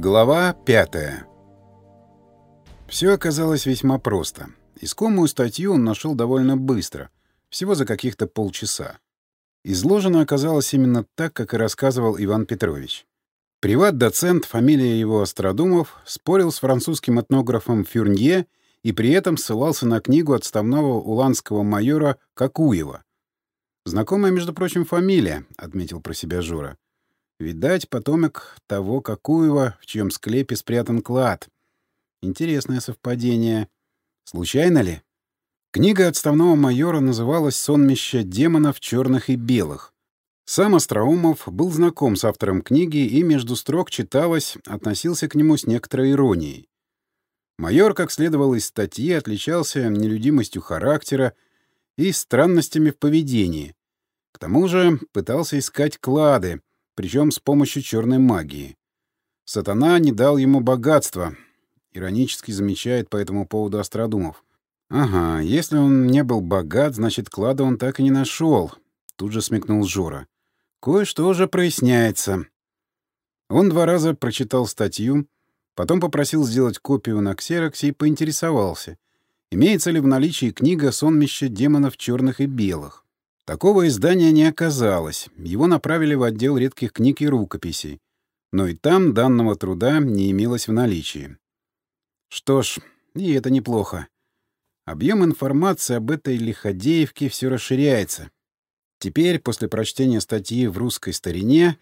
Глава пятая. Все оказалось весьма просто. Искомую статью он нашел довольно быстро, всего за каких-то полчаса. Изложено оказалось именно так, как и рассказывал Иван Петрович. Приват-доцент, фамилия его Остродумов, спорил с французским этнографом Фюрнье и при этом ссылался на книгу отставного уланского майора Какуева. «Знакомая, между прочим, фамилия», — отметил про себя Жора. Видать, потомок того Какуева, в чьем склепе спрятан клад. Интересное совпадение. Случайно ли? Книга отставного майора называлась «Сонмище демонов черных и белых». Сам Остроумов был знаком с автором книги и между строк читалось, относился к нему с некоторой иронией. Майор, как следовало из статьи, отличался нелюдимостью характера и странностями в поведении. К тому же пытался искать клады, причем с помощью черной магии. Сатана не дал ему богатства, иронически замечает по этому поводу Остродумов. Ага, если он не был богат, значит, клада он так и не нашел. Тут же смекнул Жора. Кое-что уже проясняется. Он два раза прочитал статью, потом попросил сделать копию на ксероксе и поинтересовался, имеется ли в наличии книга «Сонмище демонов черных и белых». Такого издания не оказалось, его направили в отдел редких книг и рукописей, но и там данного труда не имелось в наличии. Что ж, и это неплохо. Объем информации об этой лиходеевке все расширяется. Теперь, после прочтения статьи в русской старине,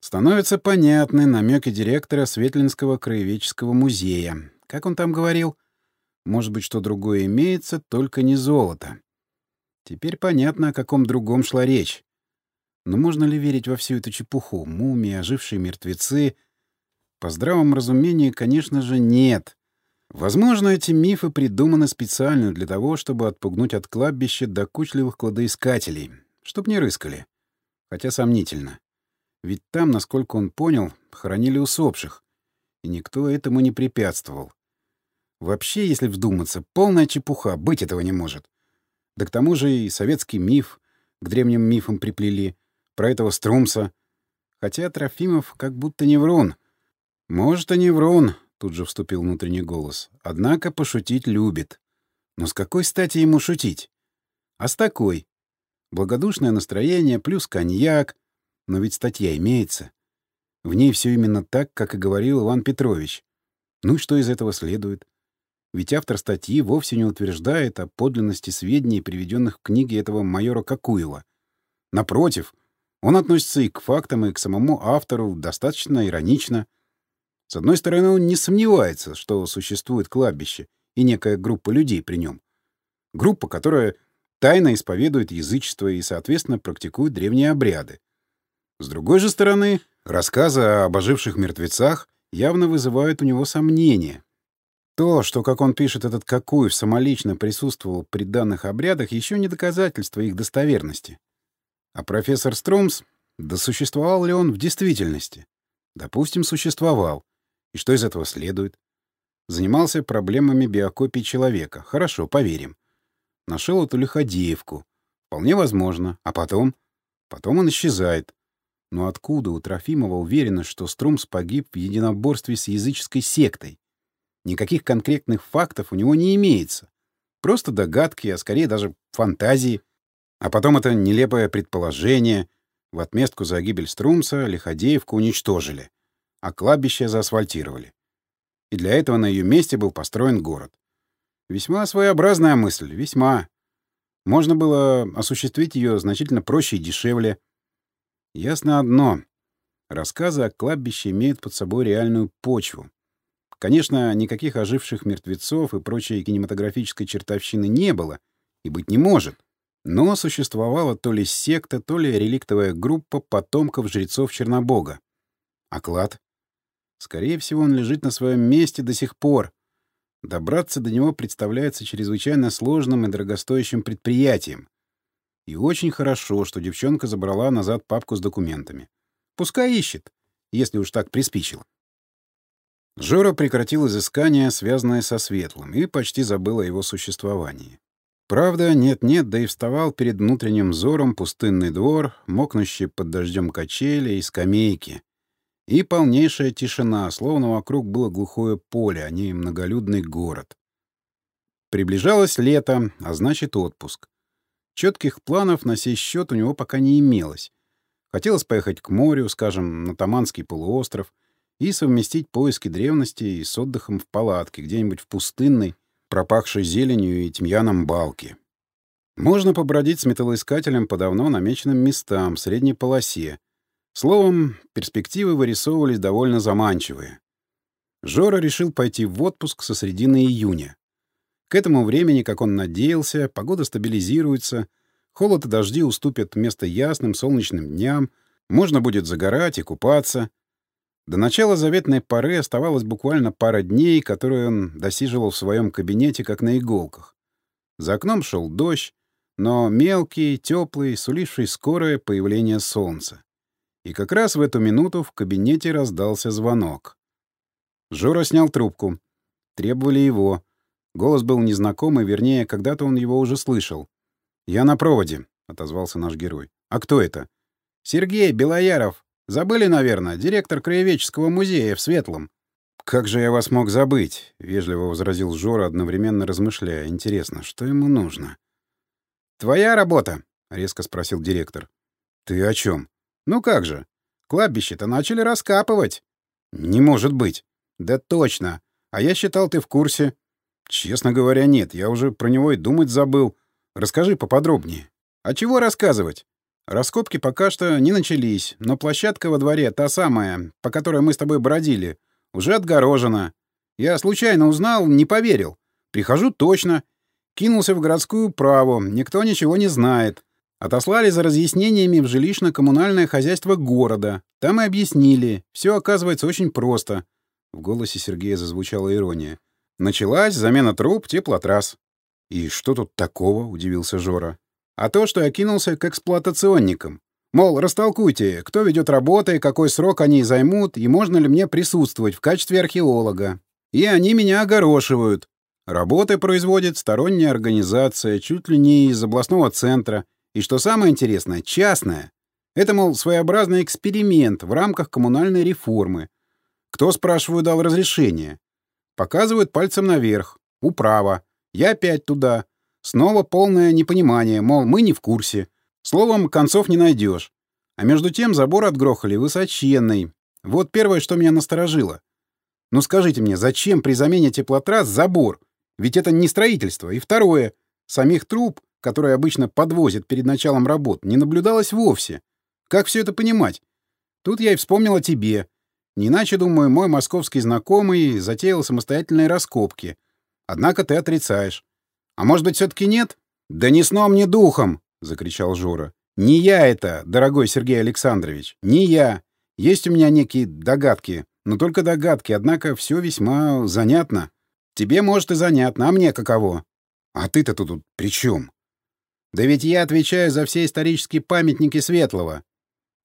становятся понятны намеки директора Светлинского краеведческого музея. Как он там говорил? Может быть, что другое имеется, только не золото. Теперь понятно, о каком другом шла речь. Но можно ли верить во всю эту чепуху? Мумии, ожившие мертвецы? По здравому разумению, конечно же, нет. Возможно, эти мифы придуманы специально для того, чтобы отпугнуть от кладбища докучливых кладоискателей, чтоб не рыскали. Хотя сомнительно. Ведь там, насколько он понял, хоронили усопших, и никто этому не препятствовал. Вообще, если вдуматься, полная чепуха, быть этого не может. Да к тому же и советский миф к древним мифам приплели, про этого Струмса. Хотя Трофимов как будто не врун. Может, и не врун, тут же вступил внутренний голос. Однако пошутить любит. Но с какой стати ему шутить? А с такой. Благодушное настроение плюс коньяк. Но ведь статья имеется. В ней все именно так, как и говорил Иван Петрович. Ну и что из этого следует? Ведь автор статьи вовсе не утверждает о подлинности сведений, приведенных в книге этого майора Какуева. Напротив, он относится и к фактам, и к самому автору достаточно иронично. С одной стороны, он не сомневается, что существует кладбище и некая группа людей при нем. Группа, которая тайно исповедует язычество и, соответственно, практикует древние обряды. С другой же стороны, рассказы об оживших мертвецах явно вызывают у него сомнения, то, что, как он пишет, этот Какуев самолично присутствовал при данных обрядах, еще не доказательство их достоверности. А профессор Струмс, да существовал ли он в действительности? Допустим, существовал. И что из этого следует? Занимался проблемами биокопии человека. Хорошо, поверим. Нашел эту лиходеевку. Вполне возможно. А потом? Потом он исчезает. Но откуда у Трофимова уверенность, что Струмс погиб в единоборстве с языческой сектой? Никаких конкретных фактов у него не имеется. Просто догадки, а скорее даже фантазии. А потом это нелепое предположение. В отместку за гибель Струмса Лиходеевку уничтожили, а кладбище заасфальтировали. И для этого на ее месте был построен город. Весьма своеобразная мысль, весьма. Можно было осуществить ее значительно проще и дешевле. Ясно одно. Рассказы о кладбище имеют под собой реальную почву. Конечно, никаких оживших мертвецов и прочей кинематографической чертовщины не было и быть не может. Но существовала то ли секта, то ли реликтовая группа потомков жрецов Чернобога. А клад? Скорее всего, он лежит на своем месте до сих пор. Добраться до него представляется чрезвычайно сложным и дорогостоящим предприятием. И очень хорошо, что девчонка забрала назад папку с документами. Пускай ищет, если уж так приспичило. Жора прекратил изыскание, связанное со Светлым, и почти забыл о его существовании. Правда, нет-нет, да и вставал перед внутренним взором пустынный двор, мокнущий под дождем качели и скамейки. И полнейшая тишина, словно вокруг было глухое поле, а не многолюдный город. Приближалось лето, а значит отпуск. Четких планов на сей счет у него пока не имелось. Хотелось поехать к морю, скажем, на Таманский полуостров, и совместить поиски древностей с отдыхом в палатке, где-нибудь в пустынной, пропахшей зеленью и тимьяном балке. Можно побродить с металлоискателем по давно намеченным местам в средней полосе. Словом, перспективы вырисовывались довольно заманчивые. Жора решил пойти в отпуск со середины июня. К этому времени, как он надеялся, погода стабилизируется, холод и дожди уступят место ясным солнечным дням, можно будет загорать и купаться. До начала заветной поры оставалось буквально пара дней, которые он досиживал в своем кабинете, как на иголках. За окном шел дождь, но мелкий, теплый, суливший скорое появление солнца. И как раз в эту минуту в кабинете раздался звонок. Жора снял трубку. Требовали его. Голос был незнакомый, вернее, когда-то он его уже слышал. «Я на проводе», — отозвался наш герой. «А кто это?» «Сергей Белояров. Забыли, наверное, директор краеведческого музея в Светлом». «Как же я вас мог забыть?» — вежливо возразил Жора, одновременно размышляя. «Интересно, что ему нужно?» «Твоя работа?» — резко спросил директор. «Ты о чем?» «Ну как же? Кладбище-то начали раскапывать». «Не может быть». «Да точно. А я считал, ты в курсе». «Честно говоря, нет. Я уже про него и думать забыл. Расскажи поподробнее». «А чего рассказывать? Раскопки пока что не начались, но площадка во дворе, та самая, по которой мы с тобой бродили, уже отгорожена. Я случайно узнал, не поверил. Прихожу точно. Кинулся в городскую праву, никто ничего не знает. Отослали за разъяснениями в жилищно-коммунальное хозяйство города. Там и объяснили. Все оказывается очень просто. В голосе Сергея зазвучала ирония. Началась замена труб теплотрасс. «И что тут такого?» — удивился Жора. «А то, что я кинулся к эксплуатационникам. Мол, растолкуйте, кто ведет работы, какой срок они займут, и можно ли мне присутствовать в качестве археолога. И они меня огорошивают. Работы производит сторонняя организация, чуть ли не из областного центра. И что самое интересное, частная. Это, мол, своеобразный эксперимент в рамках коммунальной реформы. Кто, спрашиваю, дал разрешение? Показывают пальцем наверх. Управа. Я опять туда. Снова полное непонимание, мол, мы не в курсе. Словом, концов не найдешь. А между тем забор отгрохали высоченный. Вот первое, что меня насторожило. Ну скажите мне, зачем при замене теплотрасс забор? Ведь это не строительство. И второе. Самих труб, которые обычно подвозят перед началом работ, не наблюдалось вовсе. Как все это понимать? Тут я и вспомнил о тебе. Не иначе, думаю, мой московский знакомый затеял самостоятельные раскопки. Однако ты отрицаешь. А может быть, все-таки нет? Да ни сном, ни духом! — закричал Жора. Не я это, дорогой Сергей Александрович. Не я. Есть у меня некие догадки. Но только догадки, однако все весьма занятно. Тебе, может, и занятно, а мне каково? А ты-то тут при чем? Да ведь я отвечаю за все исторические памятники Светлого.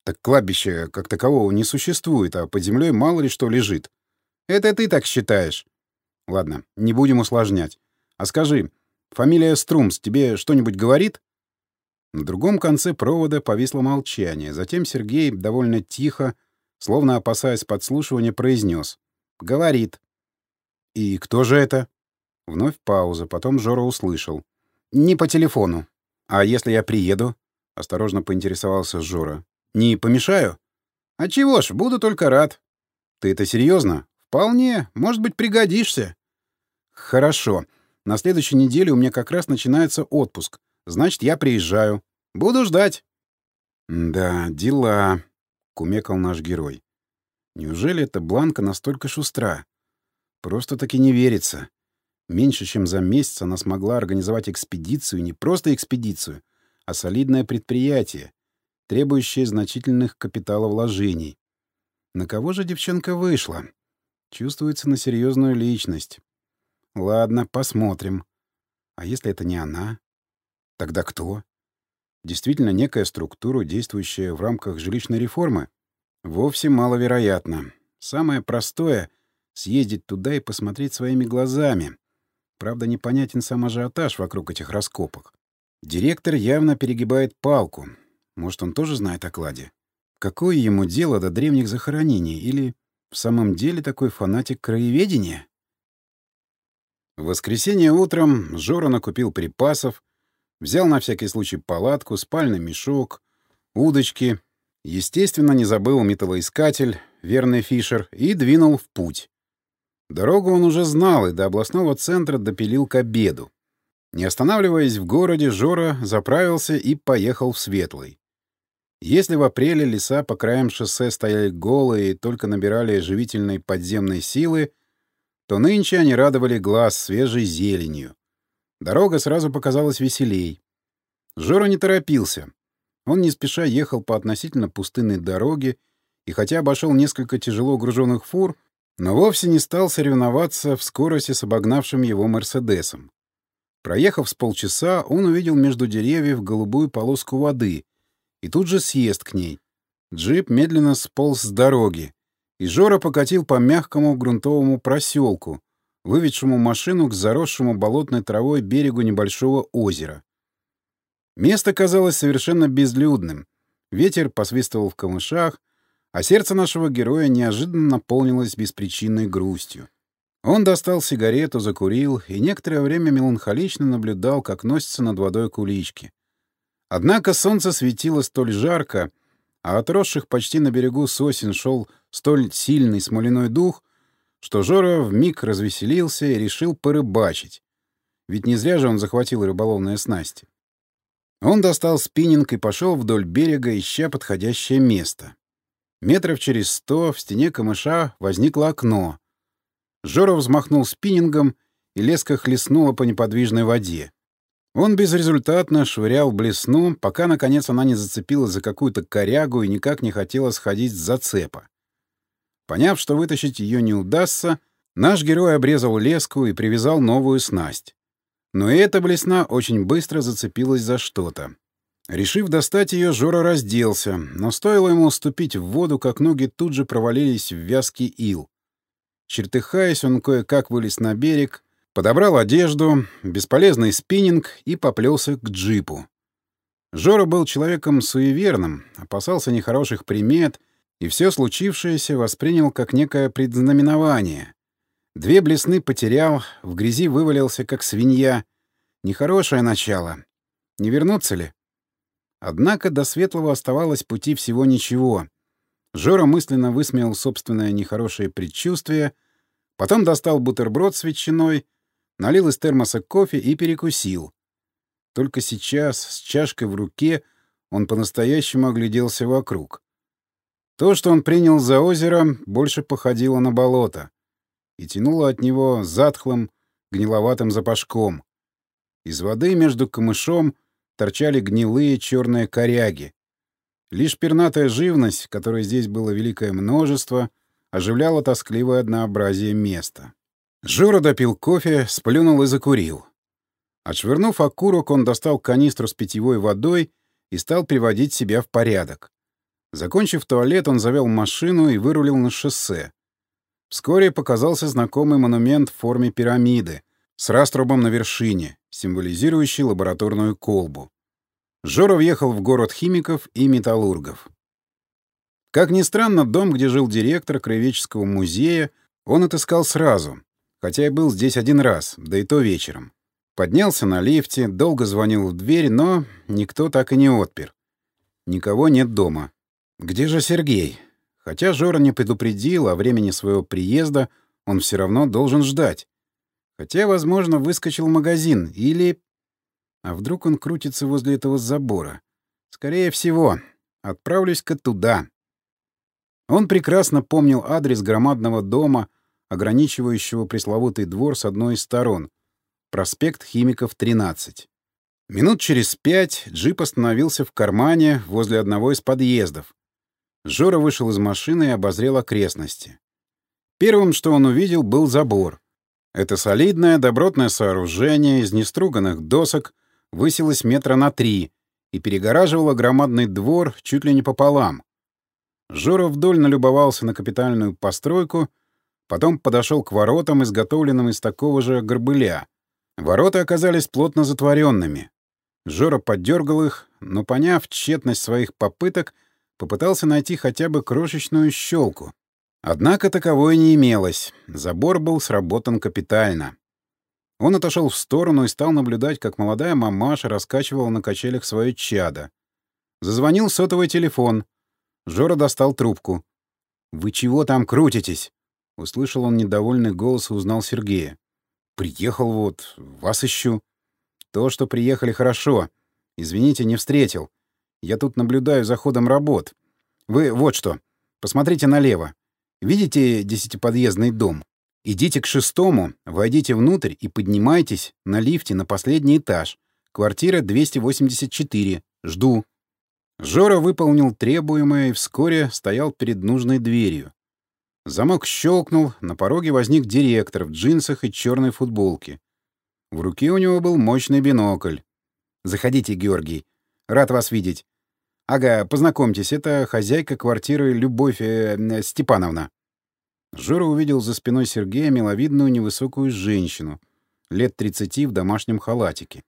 Так кладбища как такового не существует, а под землей мало ли что лежит. Это ты так считаешь. Ладно, не будем усложнять. А скажи, фамилия Струмс тебе что-нибудь говорит? На другом конце провода повисло молчание. Затем Сергей довольно тихо, словно опасаясь подслушивания, произнес. «Говорит». «И кто же это?» Вновь пауза, потом Жора услышал. «Не по телефону». «А если я приеду?» — осторожно поинтересовался Жора. «Не помешаю?» «А чего ж, буду только рад». «Ты это серьезно?» «Вполне. Может быть, пригодишься». «Хорошо. На следующей неделе у меня как раз начинается отпуск. Значит, я приезжаю. Буду ждать». «Да, дела», — кумекал наш герой. «Неужели эта Бланка настолько шустра? Просто-таки не верится. Меньше чем за месяц она смогла организовать экспедицию, не просто экспедицию, а солидное предприятие, требующее значительных капиталовложений. На кого же девчонка вышла? Чувствуется на серьезную личность. Ладно, посмотрим. А если это не она? Тогда кто? Действительно некая структура, действующая в рамках жилищной реформы? Вовсе маловероятно. Самое простое — съездить туда и посмотреть своими глазами. Правда, непонятен сам ажиотаж вокруг этих раскопок. Директор явно перегибает палку. Может, он тоже знает о кладе? Какое ему дело до древних захоронений? Или в самом деле такой фанатик краеведения? В воскресенье утром Жора накупил припасов, взял на всякий случай палатку, спальный мешок, удочки, естественно, не забыл металлоискатель, верный Фишер, и двинул в путь. Дорогу он уже знал и до областного центра допилил к обеду. Не останавливаясь в городе, Жора заправился и поехал в Светлый. Если в апреле леса по краям шоссе стояли голые и только набирали живительной подземной силы, то нынче они радовали глаз свежей зеленью. Дорога сразу показалась веселей. Жора не торопился. Он не спеша ехал по относительно пустынной дороге, и хотя обошел несколько тяжело груженных фур, но вовсе не стал соревноваться в скорости с обогнавшим его «Мерседесом». Проехав с полчаса, он увидел между деревьев голубую полоску воды и тут же съезд к ней. Джип медленно сполз с дороги, и Жора покатил по мягкому грунтовому проселку, выведшему машину к заросшему болотной травой берегу небольшого озера. Место казалось совершенно безлюдным. Ветер посвистывал в камышах, а сердце нашего героя неожиданно наполнилось беспричинной грустью. Он достал сигарету, закурил и некоторое время меланхолично наблюдал, как носятся над водой кулички. Однако солнце светило столь жарко, а от росших почти на берегу сосен шел столь сильный смоляной дух, что Жора вмиг развеселился и решил порыбачить. Ведь не зря же он захватил рыболовные снасти. Он достал спиннинг и пошел вдоль берега, ища подходящее место. Метров через сто в стене камыша возникло окно. Жора взмахнул спиннингом, и леска хлестнула по неподвижной воде. Он безрезультатно швырял блесну, пока, наконец, она не зацепилась за какую-то корягу и никак не хотела сходить с зацепа. Поняв, что вытащить ее не удастся, наш герой обрезал леску и привязал новую снасть. Но и эта блесна очень быстро зацепилась за что-то. Решив достать ее, Жора разделся, но стоило ему уступить в воду, как ноги тут же провалились в вязкий ил. Чертыхаясь, он кое-как вылез на берег, подобрал одежду, бесполезный спиннинг и поплелся к джипу. Жора был человеком суеверным, опасался нехороших примет и все случившееся воспринял как некое предзнаменование. Две блесны потерял, в грязи вывалился, как свинья. Нехорошее начало. Не вернуться ли? Однако до светлого оставалось пути всего ничего. Жора мысленно высмеял собственное нехорошее предчувствие, потом достал бутерброд с ветчиной, налил из термоса кофе и перекусил. Только сейчас, с чашкой в руке, он по-настоящему огляделся вокруг. То, что он принял за озеро, больше походило на болото и тянуло от него затхлым, гниловатым запашком. Из воды между камышом торчали гнилые черные коряги. Лишь пернатая живность, которой здесь было великое множество, оживляла тоскливое однообразие места. Жора допил кофе, сплюнул и закурил. Отшвырнув окурок, он достал канистру с питьевой водой и стал приводить себя в порядок. Закончив туалет, он завел машину и вырулил на шоссе. Вскоре показался знакомый монумент в форме пирамиды с раструбом на вершине, символизирующий лабораторную колбу. Жора въехал в город химиков и металлургов. Как ни странно, дом, где жил директор Краеведческого музея, он отыскал сразу, хотя и был здесь один раз, да и то вечером. Поднялся на лифте, долго звонил в дверь, но никто так и не отпер. Никого нет дома. Где же Сергей? Хотя Жора не предупредил о времени своего приезда, он все равно должен ждать. Хотя, возможно, выскочил в магазин или... А вдруг он крутится возле этого забора? Скорее всего. Отправлюсь-ка туда. Он прекрасно помнил адрес громадного дома, ограничивающего пресловутый двор с одной из сторон. Проспект Химиков, 13. Минут через пять джип остановился в кармане возле одного из подъездов. Жора вышел из машины и обозрел окрестности. Первым, что он увидел, был забор. Это солидное, добротное сооружение из неструганных досок высилось метра на три и перегораживало громадный двор чуть ли не пополам. Жора вдоль налюбовался на капитальную постройку, потом подошел к воротам, изготовленным из такого же горбыля. Ворота оказались плотно затворенными. Жора поддергал их, но, поняв тщетность своих попыток, Попытался найти хотя бы крошечную щелку. Однако таковой не имелось. Забор был сработан капитально. Он отошел в сторону и стал наблюдать, как молодая мамаша раскачивала на качелях свое чадо. Зазвонил сотовый телефон. Жора достал трубку. «Вы чего там крутитесь?» Услышал он недовольный голос и узнал Сергея. «Приехал вот, вас ищу». «То, что приехали, хорошо. Извините, не встретил. Я тут наблюдаю за ходом работ. Вы вот что, посмотрите налево. Видите десятиподъездный дом? Идите к шестому, войдите внутрь и поднимайтесь на лифте на последний этаж. Квартира 284. Жду. Жора выполнил требуемое и вскоре стоял перед нужной дверью. Замок щелкнул, на пороге возник директор в джинсах и черной футболке. В руке у него был мощный бинокль. «Заходите, Георгий. Рад вас видеть. Ага, познакомьтесь, это хозяйка квартиры Любовь э, Степановна». Жора увидел за спиной Сергея миловидную невысокую женщину, лет 30 в домашнем халатике.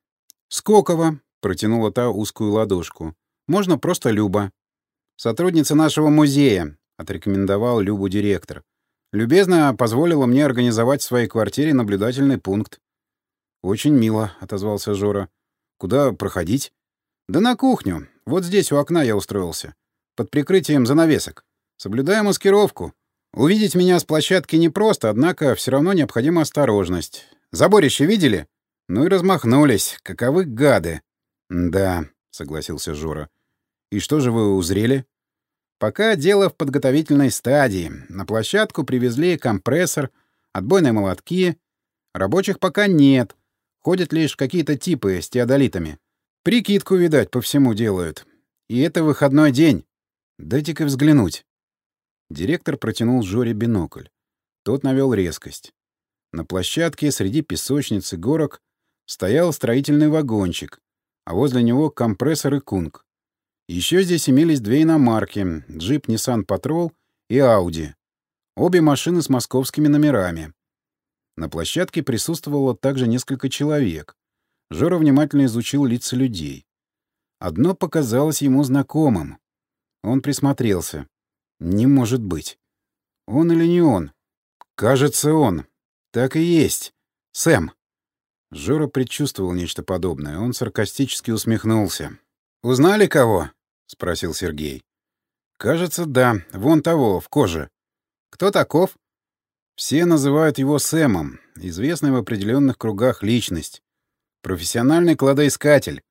«Скокова!» — протянула та узкую ладошку. «Можно просто Люба». «Сотрудница нашего музея», — отрекомендовал Любу директор. «Любезно позволила мне организовать в своей квартире наблюдательный пункт». «Очень мило», — отозвался Жора. «Куда проходить?» «Да на кухню. Вот здесь у окна я устроился. Под прикрытием занавесок. Соблюдаю маскировку. Увидеть меня с площадки непросто, однако все равно необходима осторожность. Заборище видели? Ну и размахнулись. Каковы гады. Да, согласился Жора. И что же вы узрели? Пока дело в подготовительной стадии. На площадку привезли компрессор, отбойные молотки. Рабочих пока нет. Ходят лишь какие-то типы с теодолитами. Прикидку, видать, по всему делают. И это выходной день. Дайте-ка взглянуть. Директор протянул Жоре бинокль. Тот навел резкость. На площадке среди песочницы горок стоял строительный вагончик, а возле него компрессор и кунг. Еще здесь имелись две иномарки — джип Nissan Patrol и Audi. Обе машины с московскими номерами. На площадке присутствовало также несколько человек. Жора внимательно изучил лица людей. Одно показалось ему знакомым. Он присмотрелся. Не может быть. Он или не он? Кажется, он. Так и есть. Сэм. Жора предчувствовал нечто подобное. Он саркастически усмехнулся. «Узнали кого?» — спросил Сергей. «Кажется, да. Вон того, в коже. Кто таков?» Все называют его Сэмом, известный в определенных кругах личность. Профессиональный кладоискатель.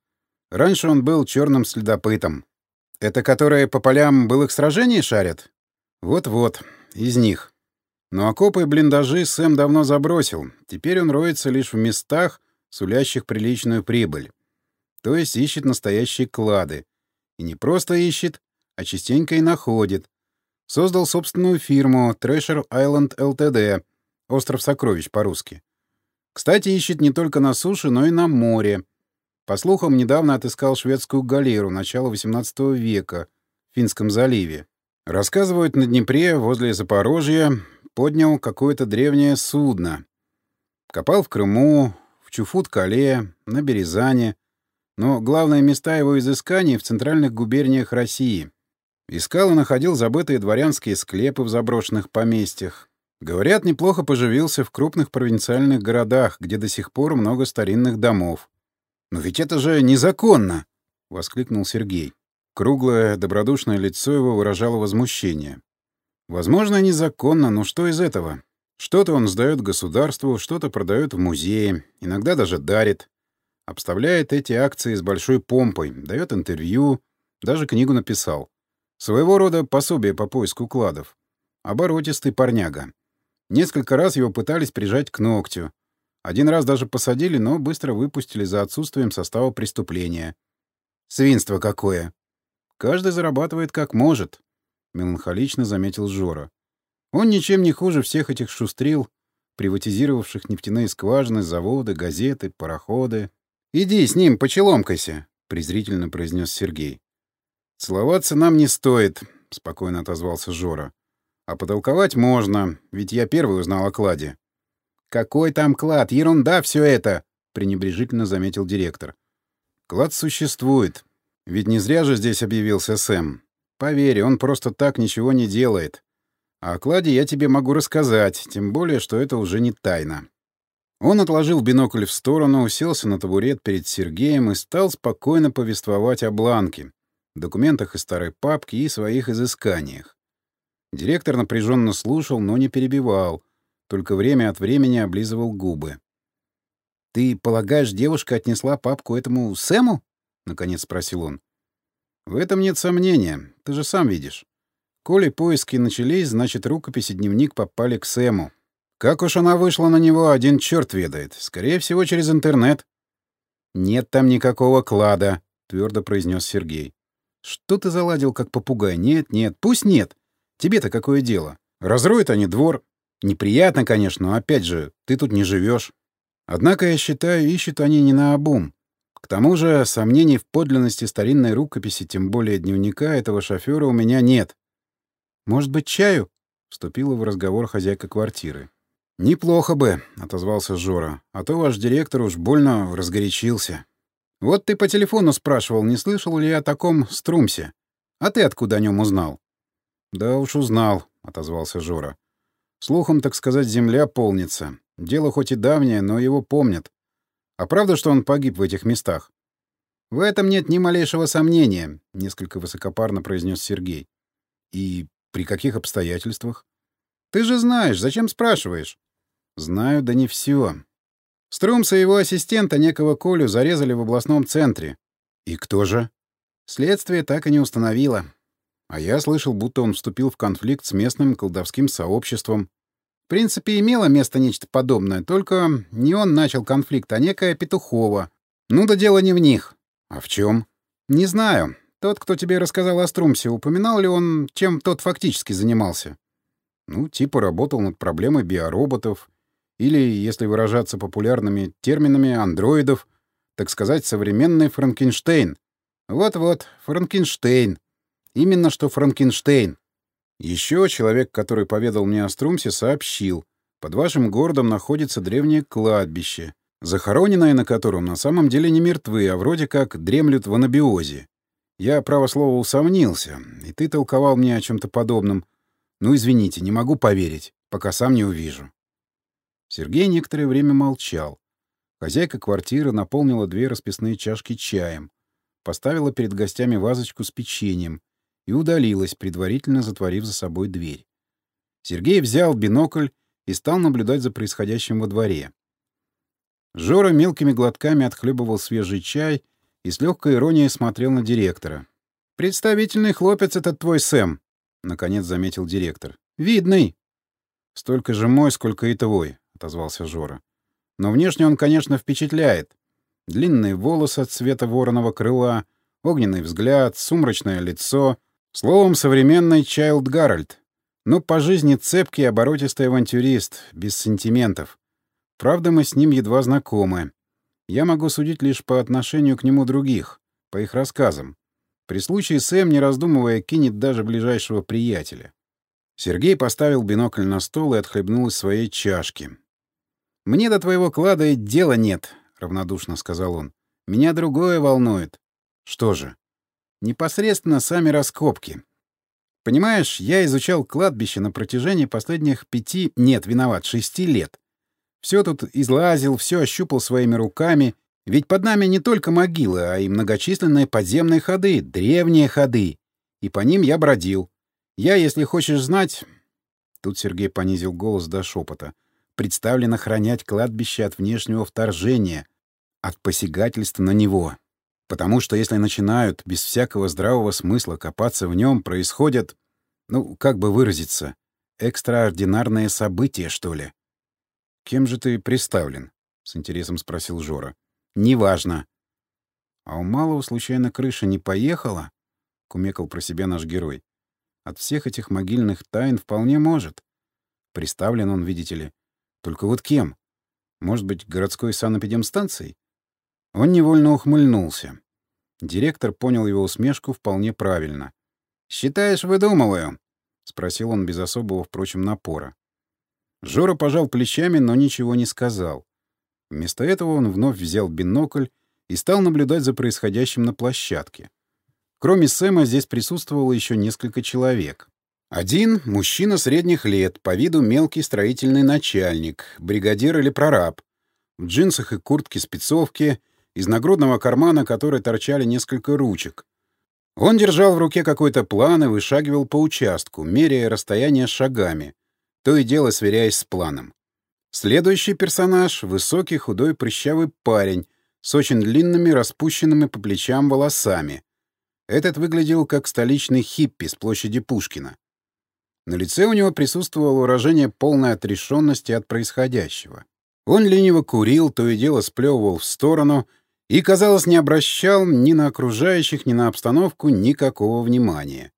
Раньше он был черным следопытом. Это которые по полям былых сражений шарят? Вот-вот, из них. Но окопы и блиндажи Сэм давно забросил. Теперь он роется лишь в местах, сулящих приличную прибыль. То есть ищет настоящие клады. И не просто ищет, а частенько и находит. Создал собственную фирму Treasure Island Ltd. Остров сокровищ по-русски. Кстати, ищет не только на суше, но и на море. По слухам, недавно отыскал шведскую галеру начала XVIII века в Финском заливе. Рассказывают, на Днепре, возле Запорожья, поднял какое-то древнее судно. Копал в Крыму, в Чуфут-Кале, на Березане. Но главные места его изысканий в центральных губерниях России. Искал и находил забытые дворянские склепы в заброшенных поместьях. Говорят, неплохо поживился в крупных провинциальных городах, где до сих пор много старинных домов. «Но ведь это же незаконно!» — воскликнул Сергей. Круглое, добродушное лицо его выражало возмущение. «Возможно, незаконно, но что из этого? Что-то он сдает государству, что-то продает в музее, иногда даже дарит. Обставляет эти акции с большой помпой, дает интервью, даже книгу написал. Своего рода пособие по поиску кладов. Оборотистый парняга. Несколько раз его пытались прижать к ногтю. Один раз даже посадили, но быстро выпустили за отсутствием состава преступления. Свинство какое! Каждый зарабатывает как может, — меланхолично заметил Жора. Он ничем не хуже всех этих шустрил, приватизировавших нефтяные скважины, заводы, газеты, пароходы. «Иди с ним, почеломкайся», — презрительно произнес Сергей. «Целоваться нам не стоит», — спокойно отозвался Жора. «А потолковать можно, ведь я первый узнал о кладе. «Какой там клад? Ерунда все это!» — пренебрежительно заметил директор. «Клад существует. Ведь не зря же здесь объявился Сэм. Поверь, он просто так ничего не делает. А о кладе я тебе могу рассказать, тем более, что это уже не тайна. Он отложил бинокль в сторону, уселся на табурет перед Сергеем и стал спокойно повествовать о бланке, документах из старой папки и своих изысканиях. Директор напряженно слушал, но не перебивал, только время от времени облизывал губы. «Ты полагаешь, девушка отнесла папку этому Сэму?» — наконец спросил он. «В этом нет сомнения. Ты же сам видишь. Коли поиски начались, значит, рукопись и дневник попали к Сэму. Как уж она вышла на него, один черт ведает. Скорее всего, через интернет. «Нет там никакого клада», — твердо произнес Сергей. «Что ты заладил, как попугай? Нет, нет, пусть нет. Тебе-то какое дело? Разроют они двор. Неприятно, конечно, но опять же, ты тут не живешь. Однако, я считаю, ищут они не наобум. К тому же, сомнений в подлинности старинной рукописи, тем более дневника этого шофера, у меня нет. «Может быть, чаю?» — вступила в разговор хозяйка квартиры. «Неплохо бы», — отозвался Жора, — «а то ваш директор уж больно разгорячился». «Вот ты по телефону спрашивал, не слышал ли я о таком Струмсе. А ты откуда о нем узнал?» «Да уж узнал», — отозвался Жора. «Слухом, так сказать, земля полнится. Дело хоть и давнее, но его помнят. А правда, что он погиб в этих местах?» «В этом нет ни малейшего сомнения», — несколько высокопарно произнес Сергей. «И при каких обстоятельствах?» «Ты же знаешь, зачем спрашиваешь?» Знаю, да не все. Струмса и его ассистента, некого Колю, зарезали в областном центре. И кто же? Следствие так и не установило. А я слышал, будто он вступил в конфликт с местным колдовским сообществом. В принципе, имело место нечто подобное, только не он начал конфликт, а некая Петухова. Ну да дело не в них. А в чем? Не знаю. Тот, кто тебе рассказал о Струмсе, упоминал ли он, чем тот фактически занимался? Ну, типа работал над проблемой биороботов или, если выражаться популярными терминами, андроидов, так сказать, современный Франкенштейн. Вот-вот, Франкенштейн. Именно что Франкенштейн. Еще человек, который поведал мне о Струмсе, сообщил, под вашим городом находится древнее кладбище, захороненное на котором на самом деле не мертвы, а вроде как дремлют в анабиозе. Я, право слово, усомнился, и ты толковал мне о чем-то подобном. Ну, извините, не могу поверить, пока сам не увижу. Сергей некоторое время молчал. Хозяйка квартиры наполнила две расписные чашки чаем, поставила перед гостями вазочку с печеньем и удалилась, предварительно затворив за собой дверь. Сергей взял бинокль и стал наблюдать за происходящим во дворе. Жора мелкими глотками отхлебывал свежий чай и с легкой иронией смотрел на директора. «Представительный хлопец этот твой Сэм», — наконец заметил директор. «Видный». «Столько же мой, сколько и твой», отозвался Жора. Но внешне он, конечно, впечатляет. Длинные волосы цвета вороного крыла, огненный взгляд, сумрачное лицо. Словом, современный Чайлд Гарольд. Но по жизни цепкий, оборотистый авантюрист, без сантиментов. Правда, мы с ним едва знакомы. Я могу судить лишь по отношению к нему других, по их рассказам. При случае Сэм, не раздумывая, кинет даже ближайшего приятеля. Сергей поставил бинокль на стол и отхлебнул из своей чашки. «Мне до твоего клада и дела нет», — равнодушно сказал он. «Меня другое волнует». «Что же?» «Непосредственно сами раскопки. Понимаешь, я изучал кладбище на протяжении последних пяти, нет, виноват, шести лет. Все тут излазил, все ощупал своими руками. Ведь под нами не только могилы, а и многочисленные подземные ходы, древние ходы. И по ним я бродил. Я, если хочешь знать...» Тут Сергей понизил голос до шепота представлен охранять кладбище от внешнего вторжения, от посягательства на него. Потому что если начинают без всякого здравого смысла копаться в нем, происходят, ну, как бы выразиться, экстраординарные события, что ли. «Кем же ты представлен?» — с интересом спросил Жора. «Неважно». «А у малого случайно крыша не поехала?» — кумекал про себя наш герой. «От всех этих могильных тайн вполне может. Представлен он, видите ли, только вот кем? Может быть, городской санэпидемстанцией? Он невольно ухмыльнулся. Директор понял его усмешку вполне правильно. «Считаешь, выдумываю?» — спросил он без особого, впрочем, напора. Жора пожал плечами, но ничего не сказал. Вместо этого он вновь взял бинокль и стал наблюдать за происходящим на площадке. Кроме Сэма здесь присутствовало еще несколько человек. Один — мужчина средних лет, по виду мелкий строительный начальник, бригадир или прораб, в джинсах и куртке спецовки, из нагрудного кармана которой торчали несколько ручек. Он держал в руке какой-то план и вышагивал по участку, меряя расстояние шагами, то и дело сверяясь с планом. Следующий персонаж — высокий, худой, прыщавый парень с очень длинными, распущенными по плечам волосами. Этот выглядел как столичный хиппи с площади Пушкина. На лице у него присутствовало выражение полной отрешенности от происходящего. Он лениво курил, то и дело сплевывал в сторону и, казалось, не обращал ни на окружающих, ни на обстановку никакого внимания.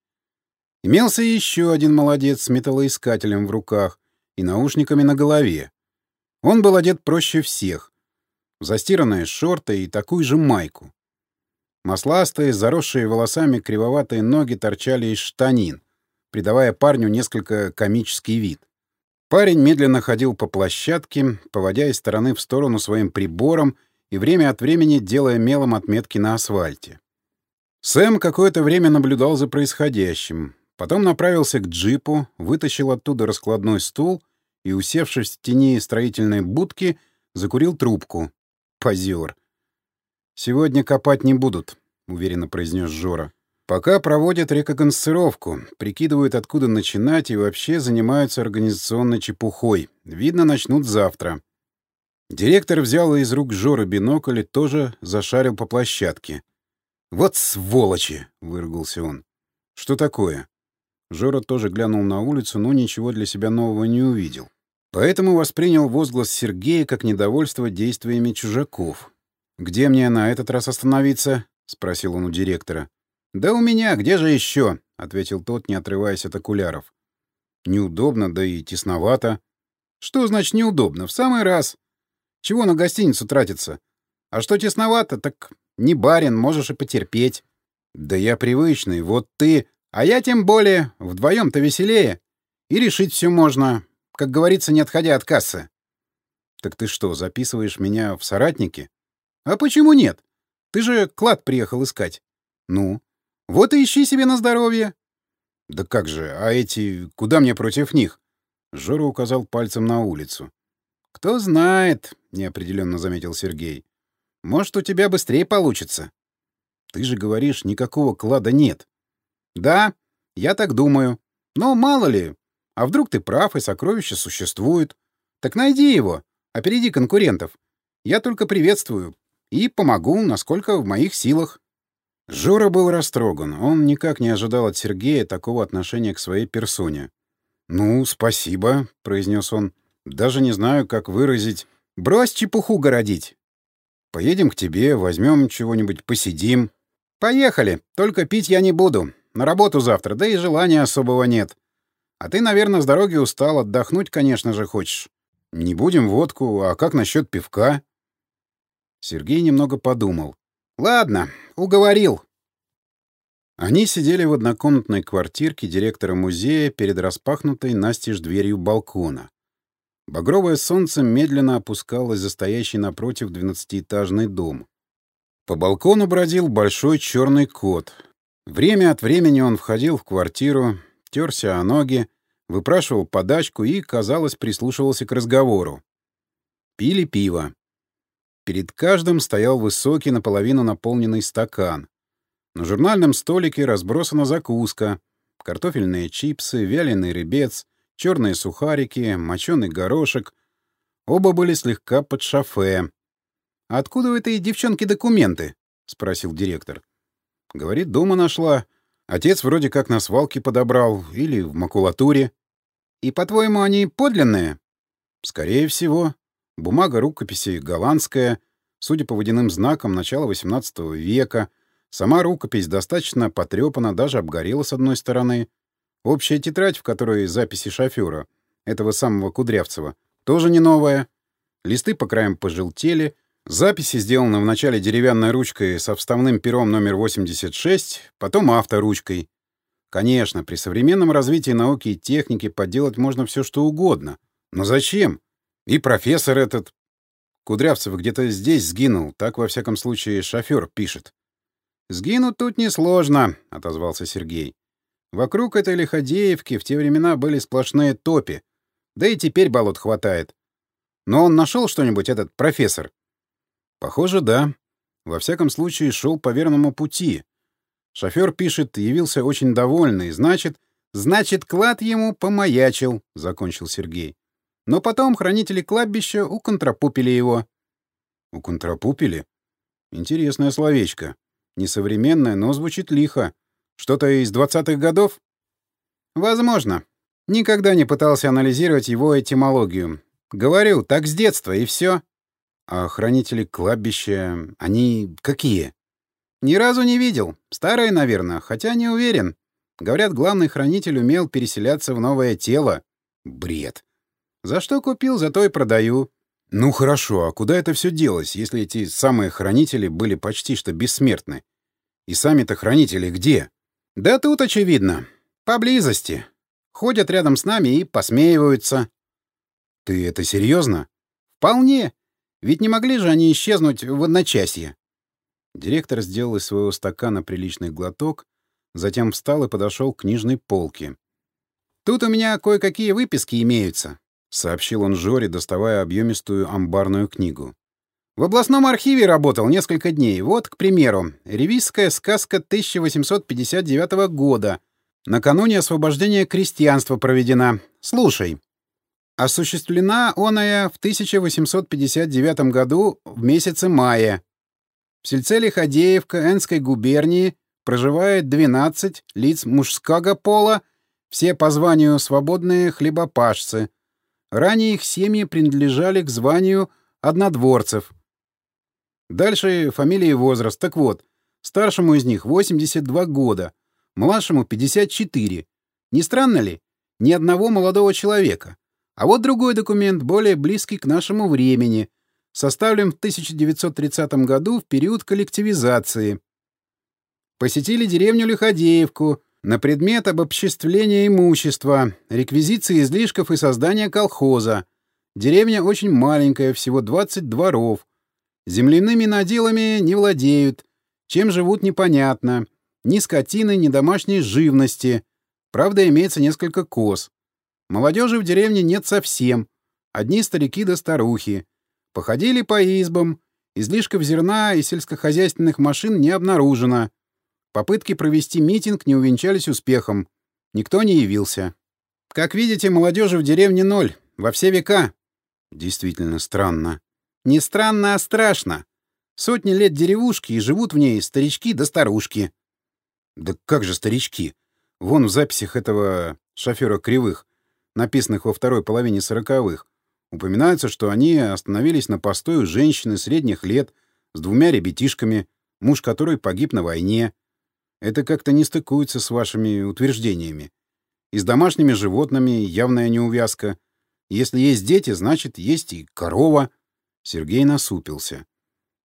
Имелся еще один молодец с металлоискателем в руках и наушниками на голове. Он был одет проще всех. Застиранные шорты и такую же майку. Масластые, заросшие волосами кривоватые ноги торчали из штанин, придавая парню несколько комический вид. Парень медленно ходил по площадке, поводя из стороны в сторону своим прибором и время от времени делая мелом отметки на асфальте. Сэм какое-то время наблюдал за происходящим, потом направился к джипу, вытащил оттуда раскладной стул и, усевшись в тени строительной будки, закурил трубку. Позер. «Сегодня копать не будут», — уверенно произнес Жора. Пока проводят рекогносцировку, прикидывают, откуда начинать, и вообще занимаются организационной чепухой. Видно, начнут завтра. Директор взял из рук Жоры бинокль и тоже зашарил по площадке. «Вот сволочи!» — выругался он. «Что такое?» Жора тоже глянул на улицу, но ничего для себя нового не увидел. Поэтому воспринял возглас Сергея как недовольство действиями чужаков. «Где мне на этот раз остановиться?» — спросил он у директора. «Да у меня, где же еще?» — ответил тот, не отрываясь от окуляров. «Неудобно, да и тесновато». «Что значит неудобно? В самый раз. Чего на гостиницу тратиться? А что тесновато, так не барин, можешь и потерпеть». «Да я привычный, вот ты...» «А я тем более. Вдвоем-то веселее. И решить все можно, как говорится, не отходя от кассы». «Так ты что, записываешь меня в соратники?» «А почему нет? Ты же клад приехал искать». «Ну?» Вот и ищи себе на здоровье. — Да как же, а эти... Куда мне против них? Жора указал пальцем на улицу. — Кто знает, — неопределенно заметил Сергей. — Может, у тебя быстрее получится. — Ты же говоришь, никакого клада нет. — Да, я так думаю. Но мало ли. А вдруг ты прав, и сокровище существует. Так найди его, опереди конкурентов. Я только приветствую и помогу, насколько в моих силах. Жора был растроган. Он никак не ожидал от Сергея такого отношения к своей персоне. «Ну, спасибо», — произнес он. «Даже не знаю, как выразить. Брось чепуху городить. Поедем к тебе, возьмем чего-нибудь, посидим». «Поехали. Только пить я не буду. На работу завтра, да и желания особого нет. А ты, наверное, с дороги устал, отдохнуть, конечно же, хочешь. Не будем водку, а как насчет пивка?» Сергей немного подумал. «Ладно, уговорил». Они сидели в однокомнатной квартирке директора музея перед распахнутой настежь дверью балкона. Багровое солнце медленно опускалось за стоящий напротив двенадцатиэтажный дом. По балкону бродил большой черный кот. Время от времени он входил в квартиру, терся о ноги, выпрашивал подачку и, казалось, прислушивался к разговору. Пили пиво. Перед каждым стоял высокий, наполовину наполненный стакан. На журнальном столике разбросана закуска, картофельные чипсы, вяленый рыбец, черные сухарики, моченый горошек. Оба были слегка под шофе. «Откуда у этой девчонки документы?» — спросил директор. «Говорит, дома нашла. Отец вроде как на свалке подобрал или в макулатуре». «И, по-твоему, они подлинные?» «Скорее всего. Бумага рукописи голландская, судя по водяным знакам, начала XVIII века. Сама рукопись достаточно потрепана, даже обгорела с одной стороны. Общая тетрадь, в которой записи шофера, этого самого Кудрявцева, тоже не новая. Листы по краям пожелтели. Записи сделаны вначале деревянной ручкой со вставным пером номер 86, потом авторучкой. Конечно, при современном развитии науки и техники подделать можно все что угодно. Но зачем? И профессор этот... Кудрявцев где-то здесь сгинул, так, во всяком случае, шофер пишет. «Сгинуть тут несложно», — отозвался Сергей. «Вокруг этой лиходеевки в те времена были сплошные топи. Да и теперь болот хватает. Но он нашел что-нибудь, этот профессор?» «Похоже, да. Во всяком случае, шел по верному пути. Шофер пишет, явился очень довольный. Значит, значит, клад ему помаячил», — закончил Сергей. Но потом хранители кладбища уконтрапупили его. Уконтрапупили? Интересное словечко. Несовременное, но звучит лихо. Что-то из двадцатых годов? Возможно. Никогда не пытался анализировать его этимологию. Говорю, так с детства, и все. А хранители кладбища, они какие? Ни разу не видел. Старые, наверное, хотя не уверен. Говорят, главный хранитель умел переселяться в новое тело. Бред. За что купил, за то и продаю. Ну хорошо, а куда это все делось, если эти самые хранители были почти что бессмертны? И сами-то хранители где? Да тут очевидно. Поблизости. Ходят рядом с нами и посмеиваются. Ты это серьезно? Вполне. Ведь не могли же они исчезнуть в одночасье. Директор сделал из своего стакана приличный глоток, затем встал и подошел к книжной полке. Тут у меня кое-какие выписки имеются. — сообщил он Жоре, доставая объемистую амбарную книгу. «В областном архиве работал несколько дней. Вот, к примеру, ревизская сказка 1859 года. Накануне освобождения крестьянства проведена. Слушай. Осуществлена оная в 1859 году в месяце мая. В сельце Лиходеевка Энской губернии проживает 12 лиц мужского пола, все по званию свободные хлебопашцы — Ранее их семьи принадлежали к званию однодворцев. Дальше фамилия и возраст. Так вот, старшему из них 82 года, младшему 54. Не странно ли? Ни одного молодого человека. А вот другой документ, более близкий к нашему времени, составлен в 1930 году в период коллективизации. Посетили деревню Лиходеевку, на предмет обобществления имущества, реквизиции излишков и создания колхоза. Деревня очень маленькая, всего 20 дворов. Земляными наделами не владеют. Чем живут, непонятно. Ни скотины, ни домашней живности. Правда, имеется несколько коз. Молодежи в деревне нет совсем. Одни старики да старухи. Походили по избам. Излишков зерна и сельскохозяйственных машин не обнаружено. Попытки провести митинг не увенчались успехом. Никто не явился. Как видите, молодежи в деревне ноль. Во все века. Действительно странно. Не странно, а страшно. Сотни лет деревушки, и живут в ней старички да старушки. Да как же старички? Вон в записях этого шофера Кривых, написанных во второй половине сороковых, упоминается, что они остановились на постой у женщины средних лет с двумя ребятишками, муж которой погиб на войне. Это как-то не стыкуется с вашими утверждениями. И с домашними животными явная неувязка. Если есть дети, значит, есть и корова. Сергей насупился.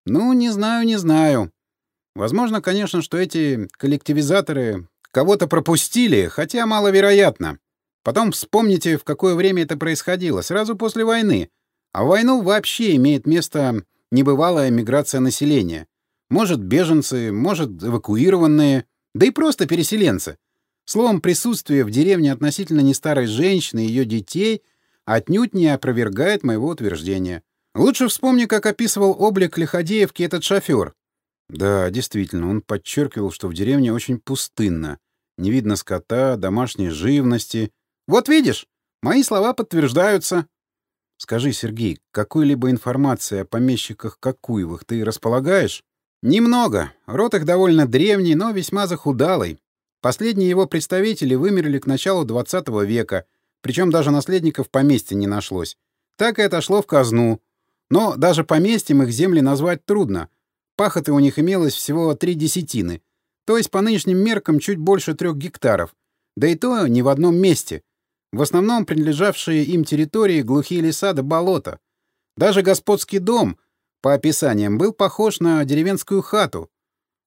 Ну, не знаю, не знаю. Возможно, конечно, что эти коллективизаторы кого-то пропустили, хотя маловероятно. Потом вспомните, в какое время это происходило, сразу после войны. А в войну вообще имеет место небывалая миграция населения. Может, беженцы, может, эвакуированные, да и просто переселенцы. Словом, присутствие в деревне относительно не старой женщины и ее детей отнюдь не опровергает моего утверждения. Лучше вспомни, как описывал облик Лиходеевки этот шофер. Да, действительно, он подчеркивал, что в деревне очень пустынно. Не видно скота, домашней живности. Вот видишь, мои слова подтверждаются. Скажи, Сергей, какой-либо информации о помещиках Какуевых ты располагаешь? Немного. Род их довольно древний, но весьма захудалый. Последние его представители вымерли к началу 20 века, причем даже наследников поместья не нашлось. Так и отошло в казну. Но даже поместьем их земли назвать трудно. Пахоты у них имелось всего три десятины, то есть по нынешним меркам чуть больше трех гектаров. Да и то не в одном месте. В основном принадлежавшие им территории глухие леса да болота. Даже господский дом — по описаниям, был похож на деревенскую хату.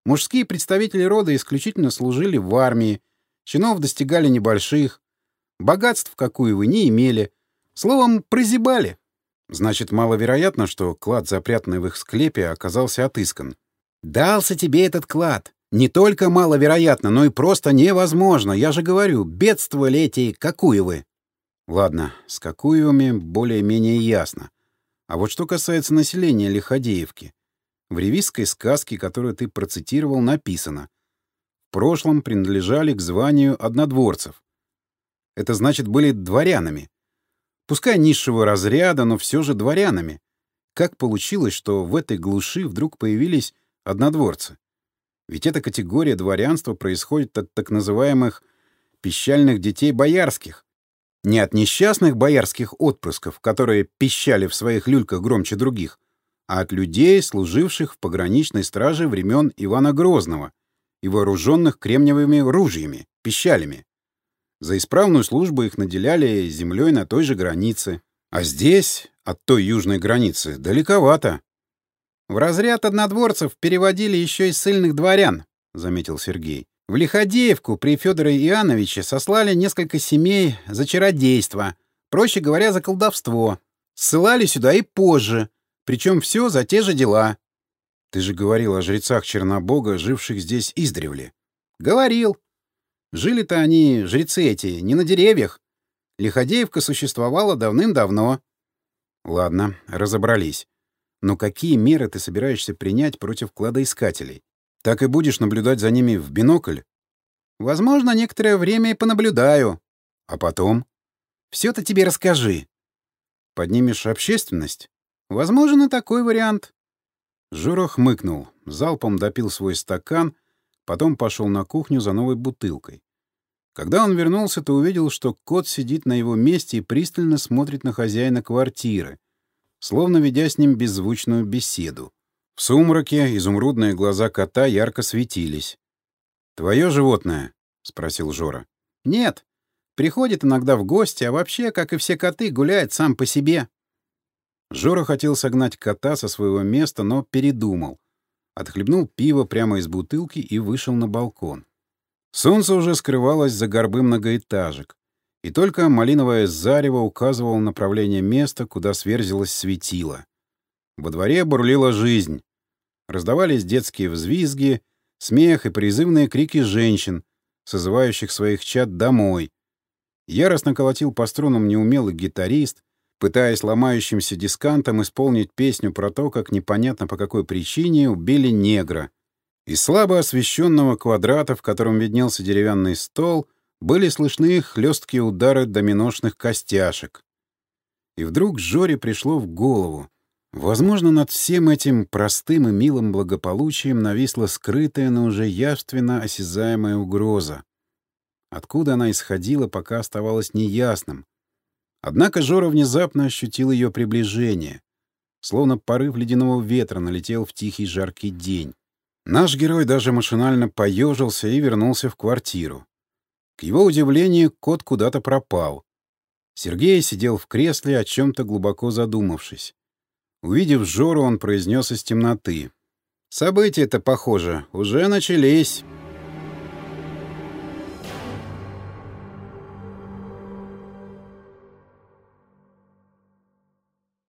Мужские представители рода исключительно служили в армии, чинов достигали небольших, богатств, какую вы не имели. Словом, прозябали. Значит, маловероятно, что клад, запрятанный в их склепе, оказался отыскан. «Дался тебе этот клад. Не только маловероятно, но и просто невозможно. Я же говорю, бедствовали эти Какуевы. Ладно, с Какуевыми более-менее ясно. А вот что касается населения Лиходеевки. В ревизской сказке, которую ты процитировал, написано. В прошлом принадлежали к званию однодворцев. Это значит, были дворянами. Пускай низшего разряда, но все же дворянами. Как получилось, что в этой глуши вдруг появились однодворцы? Ведь эта категория дворянства происходит от так называемых пищальных детей боярских. Не от несчастных боярских отпрысков, которые пищали в своих люльках громче других, а от людей, служивших в пограничной страже времен Ивана Грозного и вооруженных кремниевыми ружьями, пищалями. За исправную службу их наделяли землей на той же границе. А здесь, от той южной границы, далековато. В разряд однодворцев переводили еще и ссыльных дворян, — заметил Сергей. В Лиходеевку при Федоре Иоанновиче сослали несколько семей за чародейство, проще говоря, за колдовство. Ссылали сюда и позже, причем все за те же дела. Ты же говорил о жрецах Чернобога, живших здесь издревле. Говорил. Жили-то они, жрецы эти, не на деревьях. Лиходеевка существовала давным-давно. Ладно, разобрались. Но какие меры ты собираешься принять против кладоискателей? Так и будешь наблюдать за ними в бинокль? Возможно, некоторое время и понаблюдаю. А потом? Все-то тебе расскажи. Поднимешь общественность? Возможен и такой вариант. Жора хмыкнул, залпом допил свой стакан Потом пошел на кухню за новой бутылкой. Когда он вернулся, то увидел, что кот сидит на его месте и пристально смотрит на хозяина квартиры, словно ведя с ним беззвучную беседу. В сумраке изумрудные глаза кота ярко светились. «Твое животное?» — спросил Жора. «Нет. Приходит иногда в гости, а вообще, как и все коты, гуляет сам по себе». Жора хотел согнать кота со своего места, но передумал отхлебнул пиво прямо из бутылки и вышел на балкон. Солнце уже скрывалось за горбы многоэтажек, и только малиновое зарево указывало направление места, куда сверзилось светило. Во дворе бурлила жизнь. Раздавались детские взвизги, смех и призывные крики женщин, созывающих своих чад домой. Яростно колотил по струнам неумелый гитарист, пытаясь ломающимся дискантом исполнить песню про то, как непонятно по какой причине убили негра. Из слабо освещенного квадрата, в котором виднелся деревянный стол, были слышны хлесткие удары доминошных костяшек. И вдруг Жоре пришло в голову. Возможно, над всем этим простым и милым благополучием нависла скрытая, но уже явственно осязаемая угроза. Откуда она исходила, пока оставалось неясным, Однако Жора внезапно ощутил ее приближение. Словно порыв ледяного ветра налетел в тихий жаркий день. Наш герой даже машинально поежился и вернулся в квартиру. К его удивлению, кот куда-то пропал. Сергей сидел в кресле, о чем-то глубоко задумавшись. Увидев Жору, он произнес из темноты. «События-то, похоже, уже начались».